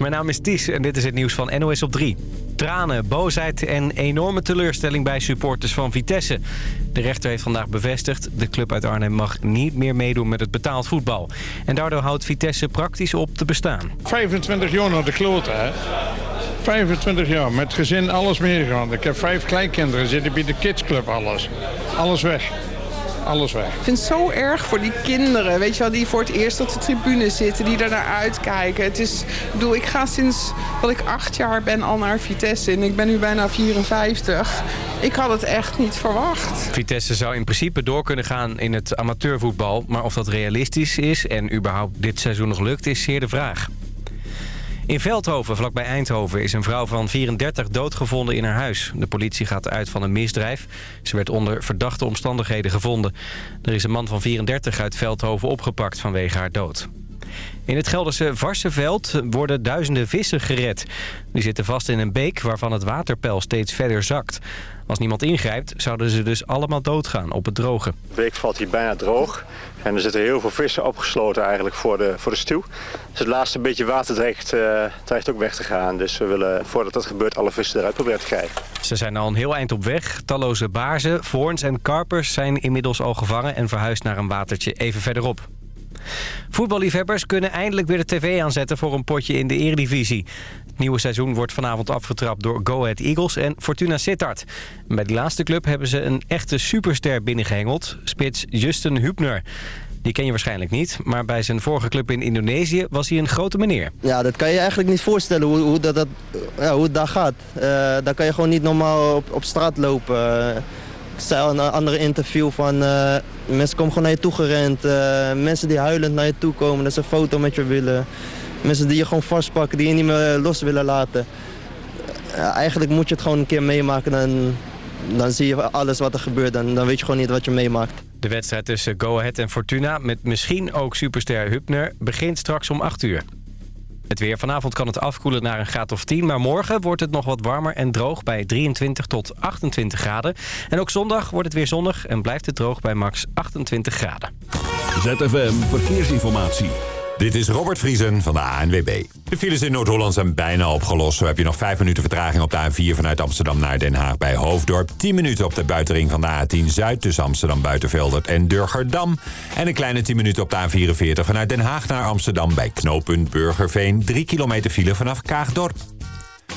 mijn naam is Ties en dit is het nieuws van NOS op 3. Tranen, boosheid en enorme teleurstelling bij supporters van Vitesse. De rechter heeft vandaag bevestigd... de club uit Arnhem mag niet meer meedoen met het betaald voetbal. En daardoor houdt Vitesse praktisch op te bestaan. 25 jaar naar de kloten, hè? 25 jaar, met gezin alles meegegaan. Ik heb vijf kleinkinderen, zitten bij de kidsclub, alles. Alles weg alles weg. Ik vind het zo erg voor die kinderen, weet je wel, die voor het eerst op de tribune zitten, die er naar uitkijken. Het is, ik bedoel, ik ga sinds dat ik acht jaar ben al naar Vitesse en ik ben nu bijna 54. Ik had het echt niet verwacht. Vitesse zou in principe door kunnen gaan in het amateurvoetbal, maar of dat realistisch is en überhaupt dit seizoen nog lukt, is zeer de vraag. In Veldhoven, vlakbij Eindhoven, is een vrouw van 34 doodgevonden in haar huis. De politie gaat uit van een misdrijf. Ze werd onder verdachte omstandigheden gevonden. Er is een man van 34 uit Veldhoven opgepakt vanwege haar dood. In het Gelderse Varsenveld worden duizenden vissen gered. Die zitten vast in een beek waarvan het waterpeil steeds verder zakt. Als niemand ingrijpt, zouden ze dus allemaal doodgaan op het droge. De beek valt hier bijna droog. En er zitten heel veel vissen opgesloten eigenlijk voor de, voor de stuw. Dus het laatste beetje water dreigt, uh, dreigt ook weg te gaan. Dus we willen, voordat dat gebeurt, alle vissen eruit proberen te krijgen. Ze zijn al een heel eind op weg. Talloze baarzen, voorns en karpers zijn inmiddels al gevangen... en verhuisd naar een watertje even verderop. Voetballiefhebbers kunnen eindelijk weer de tv aanzetten voor een potje in de eredivisie. Het nieuwe seizoen wordt vanavond afgetrapt door Go Ahead Eagles en Fortuna Sittard. Bij die laatste club hebben ze een echte superster binnengehengeld, spits Justin Hübner. Die ken je waarschijnlijk niet, maar bij zijn vorige club in Indonesië was hij een grote meneer. Ja, dat kan je eigenlijk niet voorstellen hoe, hoe, dat, ja, hoe het daar gaat. Uh, daar kan je gewoon niet normaal op straat lopen. Zei in een andere interview van uh, mensen komen gewoon naar je toe gerend. Uh, mensen die huilend naar je toe komen, dat ze een foto met je willen. Mensen die je gewoon vastpakken, die je niet meer los willen laten. Uh, eigenlijk moet je het gewoon een keer meemaken. Dan, dan zie je alles wat er gebeurt en dan weet je gewoon niet wat je meemaakt. De wedstrijd tussen Go Ahead en Fortuna met misschien ook superster Hupner begint straks om 8 uur. Het weer vanavond kan het afkoelen naar een graad of 10... maar morgen wordt het nog wat warmer en droog bij 23 tot 28 graden. En ook zondag wordt het weer zonnig en blijft het droog bij max 28 graden. ZFM Verkeersinformatie. Dit is Robert Vriesen van de ANWB. De files in Noord-Holland zijn bijna opgelost. Zo heb je nog 5 minuten vertraging op de A4 vanuit Amsterdam naar Den Haag bij Hoofddorp. 10 minuten op de buitenring van de A10 Zuid tussen Amsterdam Buitenveldert en Durgerdam. En een kleine 10 minuten op de A44 vanuit Den Haag naar Amsterdam bij knooppunt Burgerveen. 3 kilometer file vanaf Kaagdorp.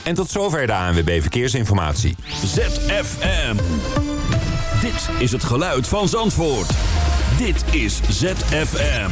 En tot zover de ANWB Verkeersinformatie. ZFM. Dit is het geluid van Zandvoort. Dit is ZFM.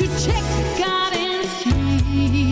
You check God and see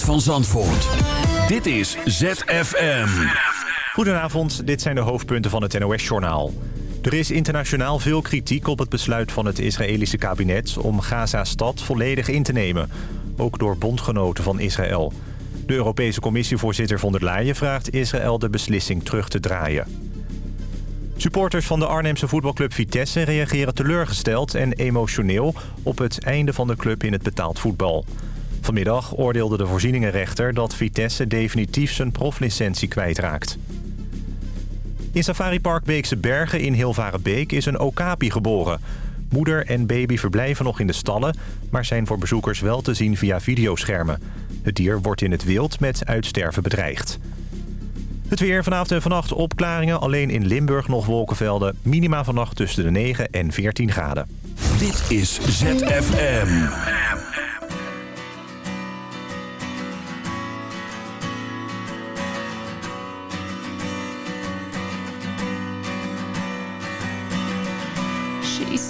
van Zandvoort. Dit is ZFM. Goedenavond, dit zijn de hoofdpunten van het NOS-journaal. Er is internationaal veel kritiek op het besluit van het Israëlische kabinet... om Gaza-stad volledig in te nemen. Ook door bondgenoten van Israël. De Europese commissievoorzitter von der Leyen vraagt Israël de beslissing terug te draaien. Supporters van de Arnhemse voetbalclub Vitesse reageren teleurgesteld en emotioneel... op het einde van de club in het betaald voetbal. Vanmiddag oordeelde de voorzieningenrechter dat Vitesse definitief zijn proflicentie kwijtraakt. In Safaripark Beekse Bergen in Hilvarenbeek is een okapi geboren. Moeder en baby verblijven nog in de stallen... maar zijn voor bezoekers wel te zien via videoschermen. Het dier wordt in het wild met uitsterven bedreigd. Het weer vanavond en vannacht opklaringen. Alleen in Limburg nog wolkenvelden. Minima vannacht tussen de 9 en 14 graden. Dit is ZFM.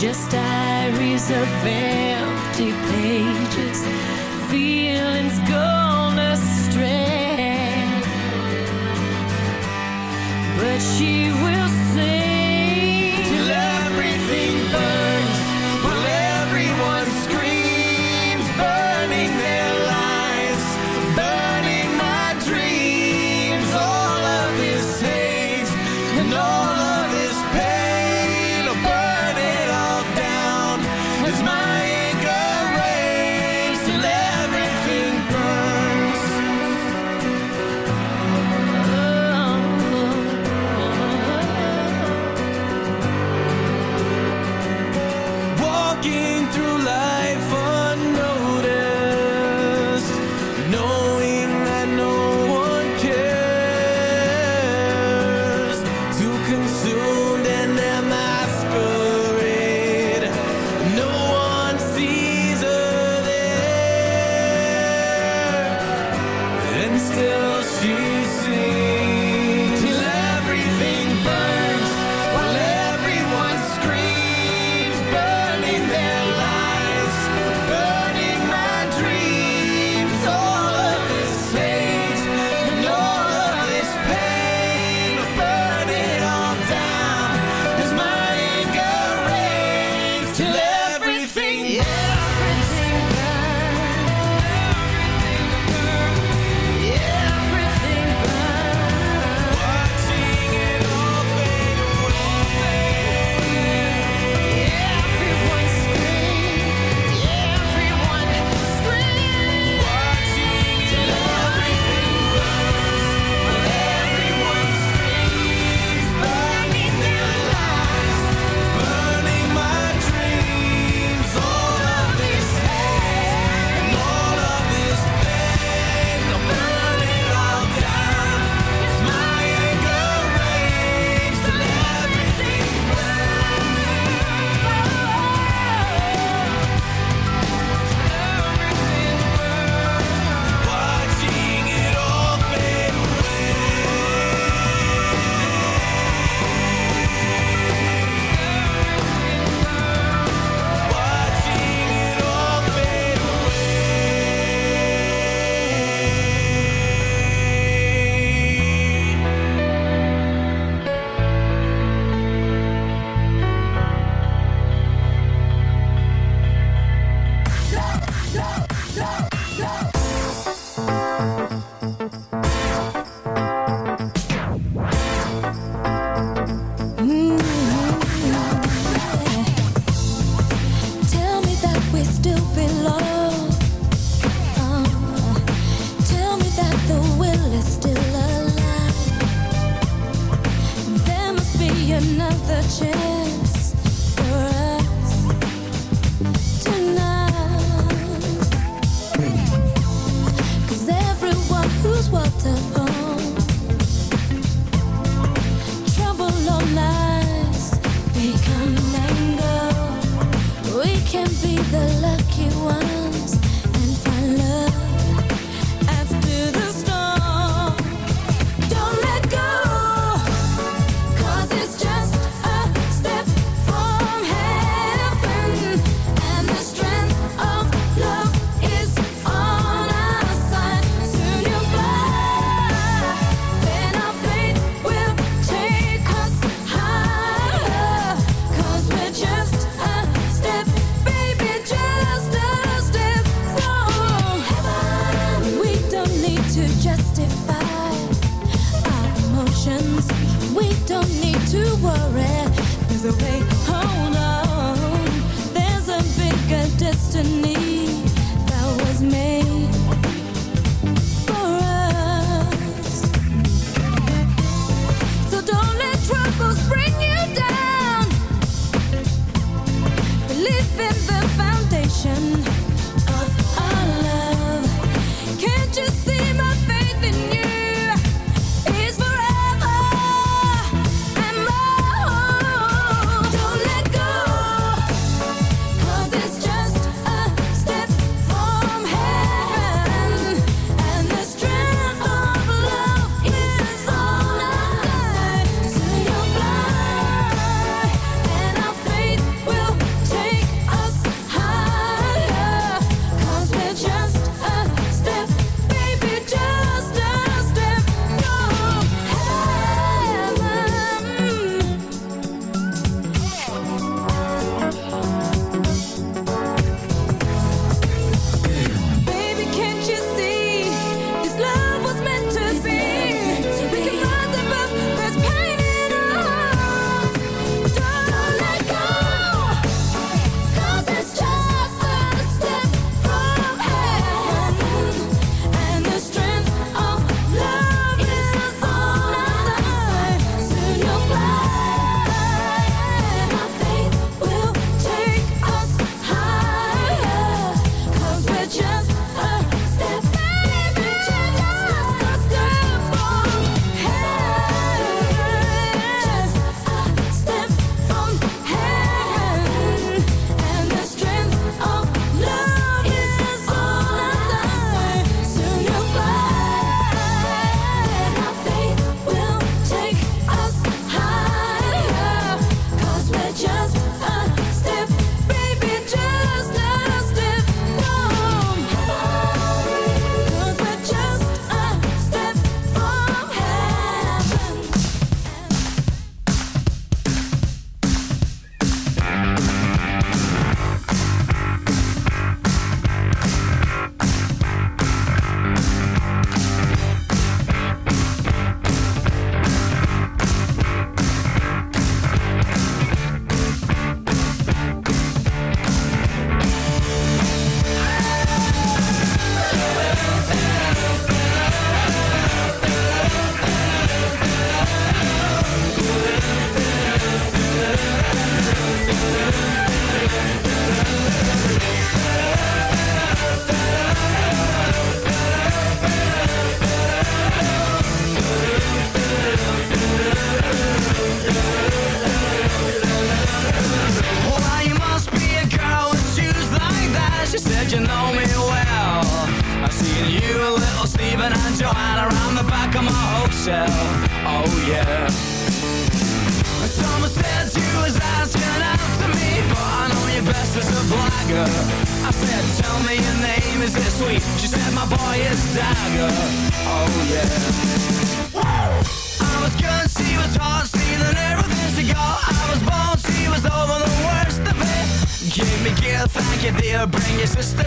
Just diaries of empty pages, feelings gone astray. But she will sing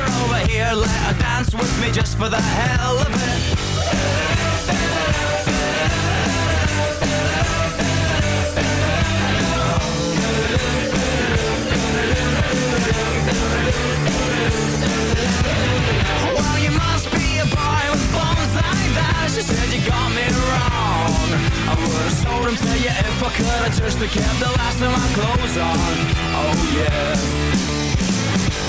Get over here, let her dance with me just for the hell of it. Well, you must be a boy with bones like that. She said you got me wrong. I would've sold him to you if I could. I just kept the last of my clothes on. Oh yeah.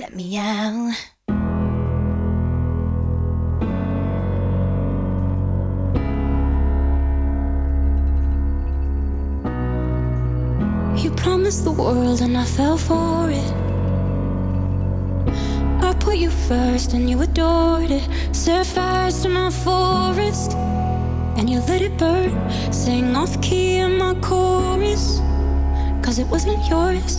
let me out. You promised the world and I fell for it. I put you first and you adored it. Set fires to my forest and you let it burn. Sing off key in my chorus, cause it wasn't yours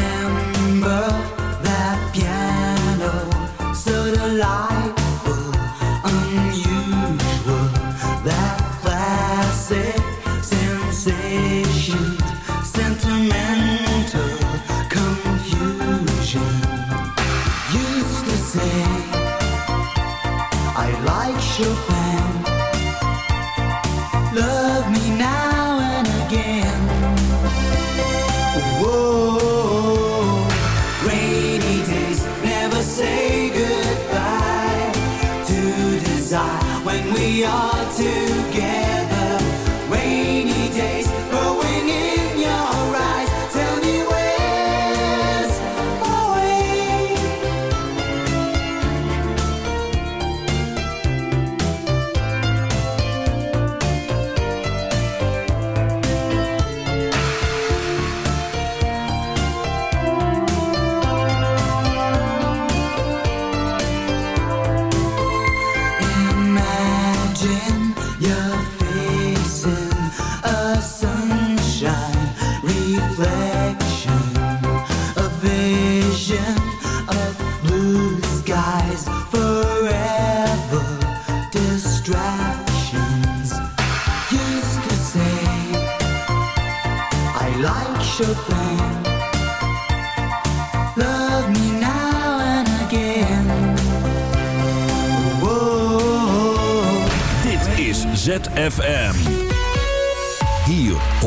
now